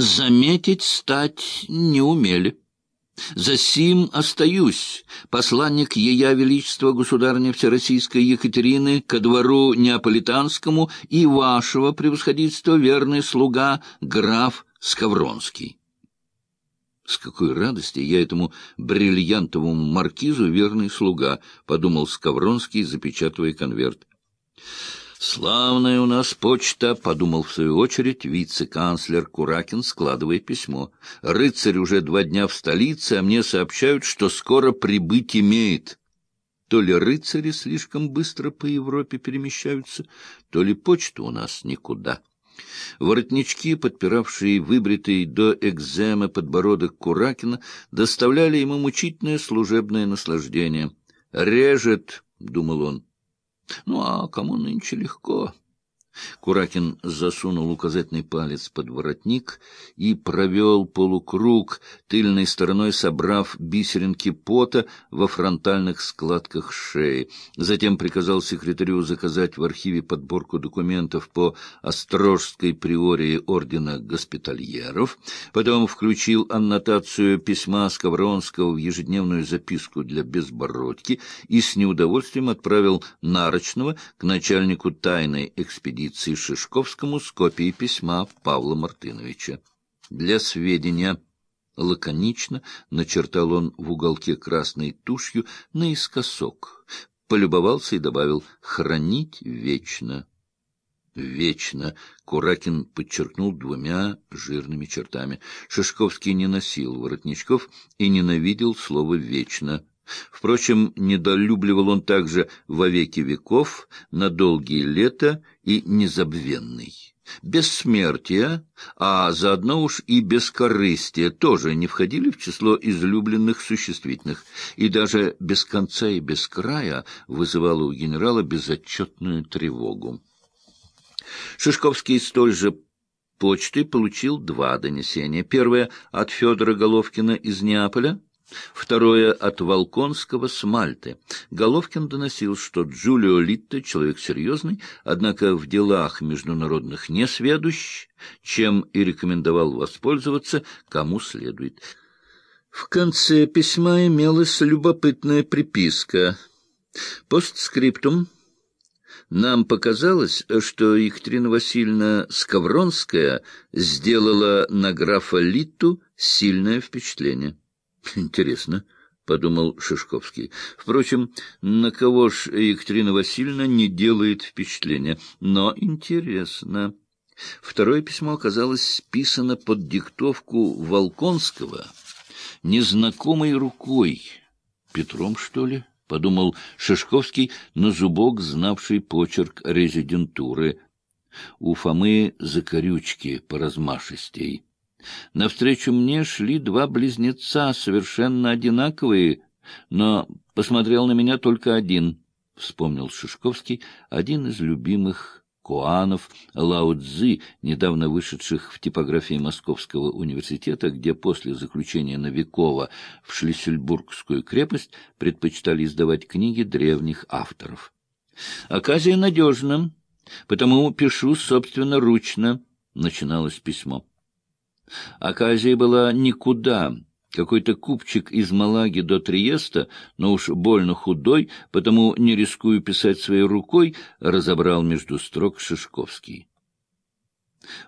заметить стать не умели. За сим остаюсь, посланник Ея Величества Государыни Всероссийской Екатерины ко двору Неаполитанскому и вашего превосходительства верный слуга граф Скавронский. С какой радости я этому бриллиантовому маркизу верный слуга, — подумал Скавронский, запечатывая конверт. «Славная у нас почта», — подумал в свою очередь вице-канцлер Куракин, складывая письмо. «Рыцарь уже два дня в столице, а мне сообщают, что скоро прибыть имеет». То ли рыцари слишком быстро по Европе перемещаются, то ли почта у нас никуда. Воротнички, подпиравшие выбритый до экземы подбородок Куракина, доставляли ему мучительное служебное наслаждение. «Режет», — думал он, ну, а кому нынче легко? Куракин засунул указательный палец под воротник и провел полукруг, тыльной стороной собрав бисеринки пота во фронтальных складках шеи. Затем приказал секретарю заказать в архиве подборку документов по Острожской приории ордена госпитальеров. Потом включил аннотацию письма Скавронского в ежедневную записку для безбородки и с неудовольствием отправил Нарочного к начальнику тайной экспедиции экспедиции Шишковскому с копией письма Павла Мартыновича. Для сведения лаконично начертал он в уголке красной тушью наискосок, полюбовался и добавил «хранить вечно». «Вечно», — Куракин подчеркнул двумя жирными чертами. Шишковский не носил воротничков и ненавидел слово «вечно». Впрочем, недолюбливал он также во веки веков, на долгие лета и незабвенный. Бессмертие, а заодно уж и бескорыстие тоже не входили в число излюбленных существительных, и даже без конца и без края вызывало у генерала безотчетную тревогу. Шишковский столь же почты получил два донесения. Первое от Федора Головкина из Неаполя, Второе от Волконского с. Головкин доносил, что Джулио Литте человек серьезный, однако в делах международных не сведущ, чем и рекомендовал воспользоваться, кому следует. В конце письма имелась любопытная приписка. Постскриптум. Нам показалось, что Екатерина Васильевна Скавронская сделала на графа Литту сильное впечатление. Интересно, — подумал Шишковский. Впрочем, на кого ж Екатерина Васильевна не делает впечатления? Но интересно. Второе письмо оказалось списано под диктовку Волконского незнакомой рукой. Петром, что ли? — подумал Шишковский, на зубок знавший почерк резидентуры. У Фомы закорючки поразмашистей. Навстречу мне шли два близнеца, совершенно одинаковые, но посмотрел на меня только один, — вспомнил Шишковский, один из любимых Куанов Лао Цзы, недавно вышедших в типографии Московского университета, где после заключения Новикова в Шлиссельбургскую крепость предпочитали издавать книги древних авторов. «Оказия надежна, потому пишу собственноручно», — начиналось письмо. Аказия была никуда. Какой-то купчик из Малаги до Триеста, но уж больно худой, потому, не рискую писать своей рукой, разобрал между строк Шишковский.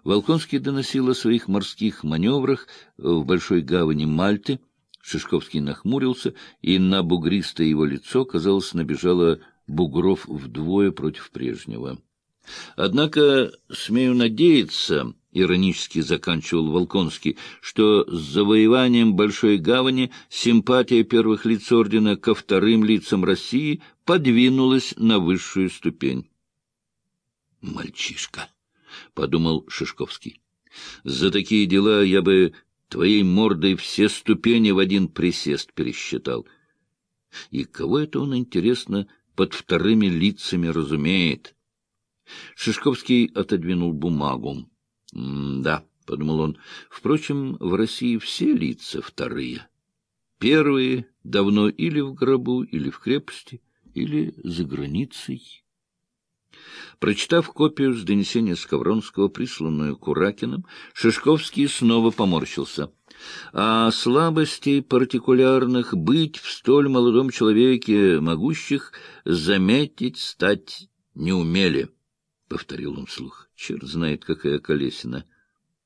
Волконский доносил о своих морских маневрах в большой гавани Мальты. Шишковский нахмурился, и на бугристое его лицо, казалось, набежало бугров вдвое против прежнего. Однако, смею надеяться, — иронически заканчивал Волконский, что с завоеванием Большой Гавани симпатия первых лиц ордена ко вторым лицам России подвинулась на высшую ступень. «Мальчишка», — подумал Шишковский, — «за такие дела я бы твоей мордой все ступени в один присест пересчитал. И кого это он, интересно, под вторыми лицами разумеет?» Шишковский отодвинул бумагу. «Да», — подумал он, — «впрочем, в России все лица вторые. Первые давно или в гробу, или в крепости, или за границей». Прочитав копию с донесения Скавронского, присланную Куракиным, Шишковский снова поморщился. А слабостей партикулярных быть в столь молодом человеке, могущих заметить, стать не умели, — повторил он вслух. Черт знает, какая колесина.